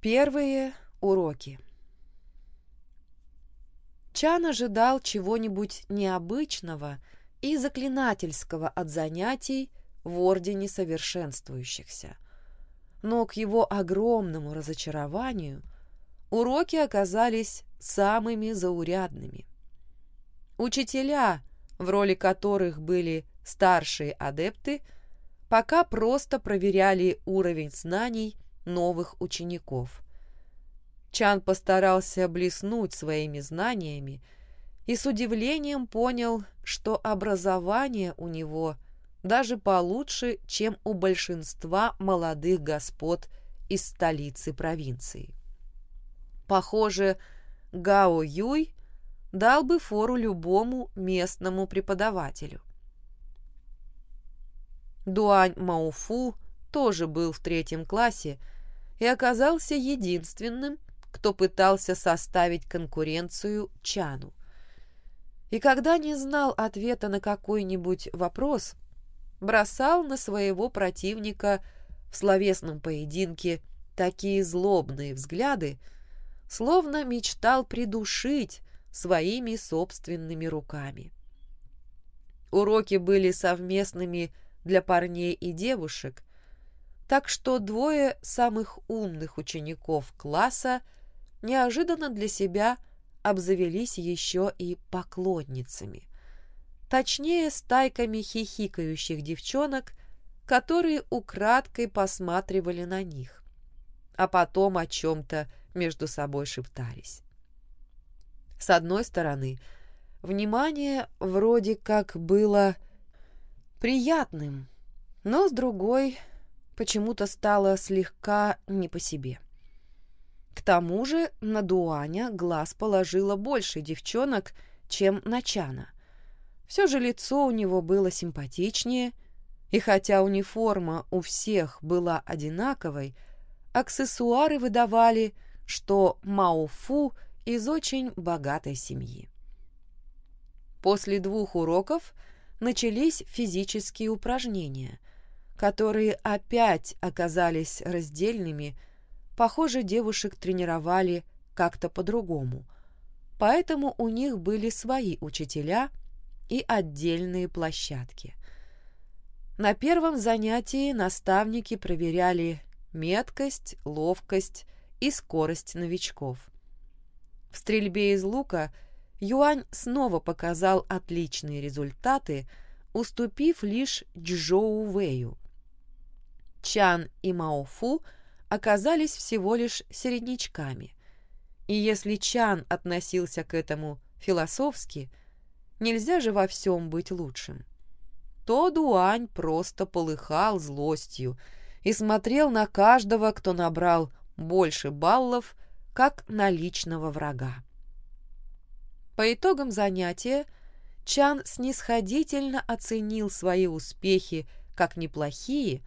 Первые уроки. Чан ожидал чего-нибудь необычного и заклинательского от занятий в Ордене Совершенствующихся. Но к его огромному разочарованию уроки оказались самыми заурядными. Учителя, в роли которых были старшие адепты, пока просто проверяли уровень знаний новых учеников. Чан постарался блеснуть своими знаниями и с удивлением понял, что образование у него даже получше, чем у большинства молодых господ из столицы провинции. Похоже, Гао Юй дал бы фору любому местному преподавателю. Дуань Мауфу тоже был в третьем классе и оказался единственным, кто пытался составить конкуренцию Чану. И когда не знал ответа на какой-нибудь вопрос, бросал на своего противника в словесном поединке такие злобные взгляды, словно мечтал придушить своими собственными руками. Уроки были совместными для парней и девушек, так что двое самых умных учеников класса неожиданно для себя обзавелись еще и поклонницами. Точнее, стайками хихикающих девчонок, которые украдкой посматривали на них, а потом о чем-то между собой шептались. С одной стороны, внимание вроде как было приятным, но с другой почему-то стало слегка не по себе. К тому же на Дуаня глаз положила больше девчонок, чем на Чана. Все же лицо у него было симпатичнее, и хотя униформа у всех была одинаковой, аксессуары выдавали, что Мауфу из очень богатой семьи. После двух уроков – начались физические упражнения, которые опять оказались раздельными. Похоже, девушек тренировали как-то по-другому. Поэтому у них были свои учителя и отдельные площадки. На первом занятии наставники проверяли меткость, ловкость и скорость новичков. В стрельбе из лука – Юань снова показал отличные результаты, уступив лишь Чжоу Вэю. Чан и Маофу оказались всего лишь середнячками. И если Чан относился к этому философски, нельзя же во всем быть лучшим, то Дуань просто полыхал злостью и смотрел на каждого, кто набрал больше баллов, как на личного врага. По итогам занятия Чан снисходительно оценил свои успехи как неплохие,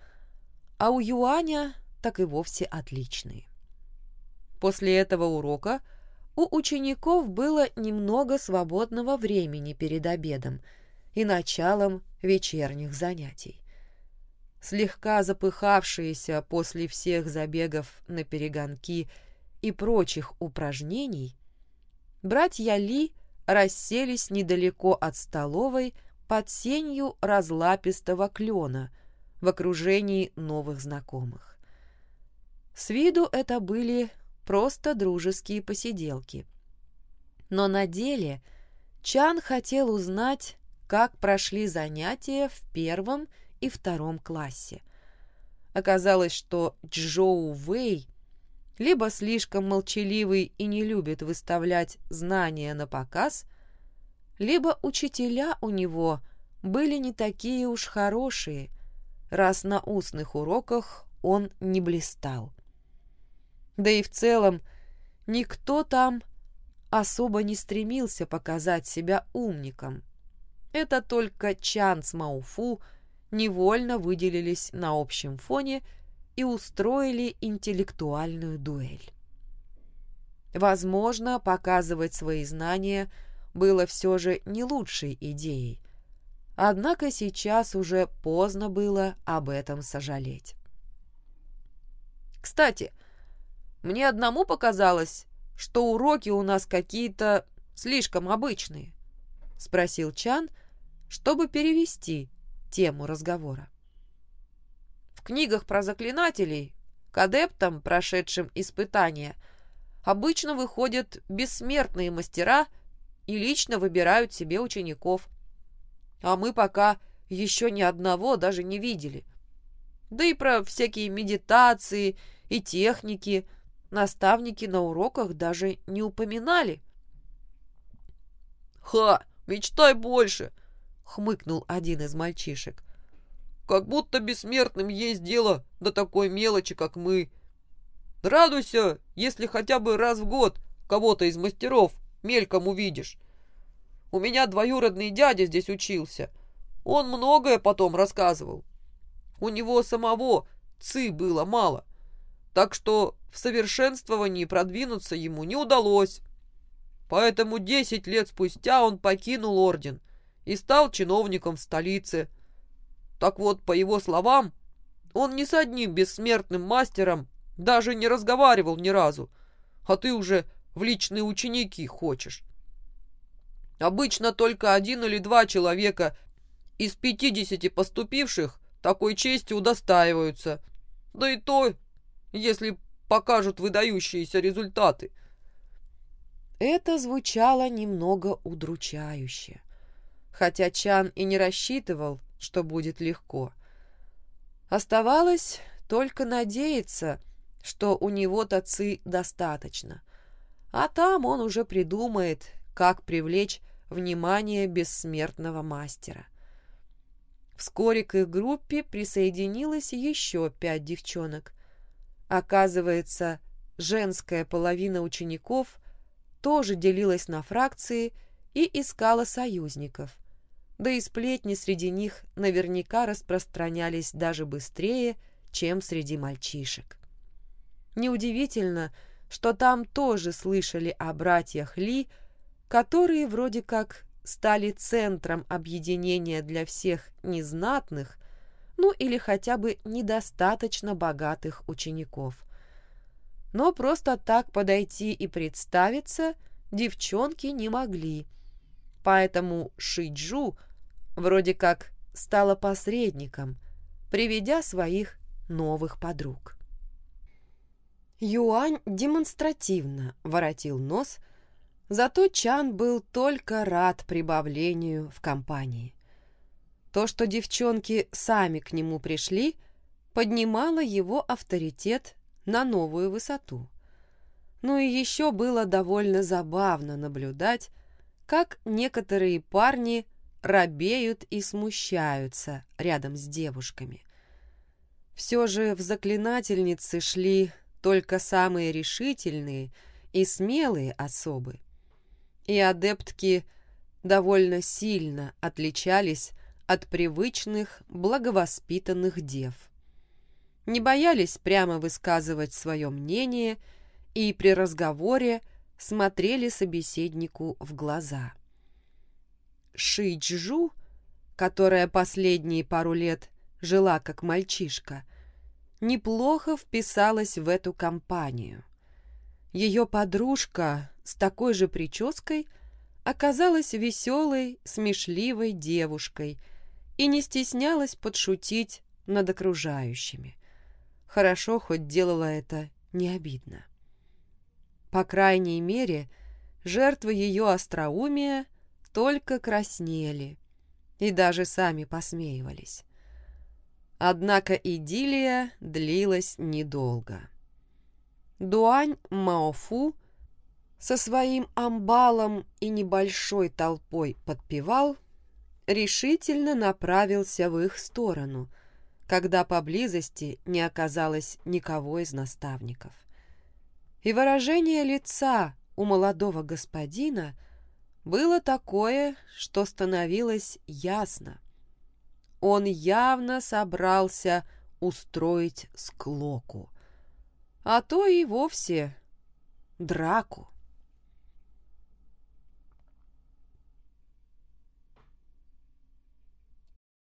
а у Юаня так и вовсе отличные. После этого урока у учеников было немного свободного времени перед обедом и началом вечерних занятий. Слегка запыхавшиеся после всех забегов на перегонки и прочих упражнений, братья Ли расселись недалеко от столовой под сенью разлапистого клена в окружении новых знакомых. С виду это были просто дружеские посиделки. Но на деле Чан хотел узнать, как прошли занятия в первом и втором классе. Оказалось, что Джоу Вэй либо слишком молчаливый и не любит выставлять знания на показ, либо учителя у него были не такие уж хорошие, раз на устных уроках он не блистал. Да и в целом никто там особо не стремился показать себя умником. Это только Чан с Мауфу невольно выделились на общем фоне – и устроили интеллектуальную дуэль. Возможно, показывать свои знания было все же не лучшей идеей, однако сейчас уже поздно было об этом сожалеть. «Кстати, Мне одному показалось, что уроки у нас какие-то слишком обычные», — спросил Чан, чтобы перевести тему разговора. В книгах про заклинателей к адептам, прошедшим испытания, обычно выходят бессмертные мастера и лично выбирают себе учеников. А мы пока еще ни одного даже не видели. Да и про всякие медитации и техники наставники на уроках даже не упоминали. «Ха! Мечтай больше!» — хмыкнул один из мальчишек. Как будто бессмертным есть дело до такой мелочи, как мы. Радуйся, если хотя бы раз в год кого-то из мастеров мельком увидишь. У меня двоюродный дядя здесь учился. Он многое потом рассказывал. У него самого ци было мало, так что в совершенствовании продвинуться ему не удалось. Поэтому десять лет спустя он покинул орден и стал чиновником в столице – так вот, по его словам, он ни с одним бессмертным мастером даже не разговаривал ни разу, а ты уже в личные ученики хочешь. Обычно только один или два человека из пятидесяти поступивших такой чести удостаиваются. Да и то, если покажут выдающиеся результаты. Это звучало немного удручающе. Хотя Чан и не рассчитывал, что будет легко. Оставалось только надеяться, что у него тацы достаточно, а там он уже придумает, как привлечь внимание бессмертного мастера. Вскоре к их группе присоединилось еще пять девчонок. Оказывается, женская половина учеников тоже делилась на фракции и искала союзников да и сплетни среди них наверняка распространялись даже быстрее, чем среди мальчишек. Неудивительно, что там тоже слышали о братьях Ли, которые вроде как стали центром объединения для всех незнатных, ну или хотя бы недостаточно богатых учеников. Но просто так подойти и представиться девчонки не могли, поэтому Шиджу – Вроде как стала посредником, приведя своих новых подруг. Юань демонстративно воротил нос, зато Чан был только рад прибавлению в компании. То, что девчонки сами к нему пришли, поднимало его авторитет на новую высоту. Ну и еще было довольно забавно наблюдать, как некоторые парни робеют и смущаются рядом с девушками. Все же в заклинательницы шли только самые решительные и смелые особы. И адептки довольно сильно отличались от привычных благовоспитанных дев. Не боялись прямо высказывать свое мнение и при разговоре смотрели собеседнику в глаза. Шиджу, которая последние пару лет жила как мальчишка, неплохо вписалась в эту компанию. Ее подружка с такой же прической оказалась веселой, смешливой девушкой и не стеснялась подшутить над окружающими. Хорошо, хоть делала это не обидно. По крайней мере, жертвы ее остроумия только краснели и даже сами посмеивались. Однако идиллия длилась недолго. Дуань Маофу со своим амбалом и небольшой толпой подпевал, решительно направился в их сторону, когда поблизости не оказалось никого из наставников. И выражение лица у молодого господина – было такое, что становилось ясно. Он явно собрался устроить склоку, а то и вовсе драку.